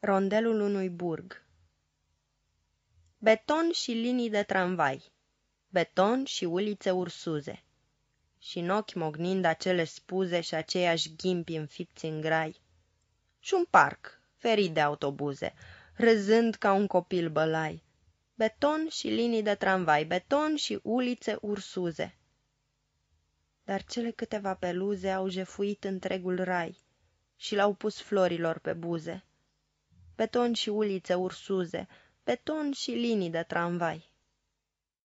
Rondelul unui burg Beton și linii de tramvai, beton și ulițe ursuze, și în ochi mognind acele spuze și aceiași ghimpi înfipți în grai. Și un parc, ferit de autobuze, râzând ca un copil bălai. Beton și linii de tramvai, beton și ulițe ursuze. Dar cele câteva peluze au jefuit întregul rai și l-au pus florilor pe buze. Beton și ulițe ursuze, beton și linii de tramvai.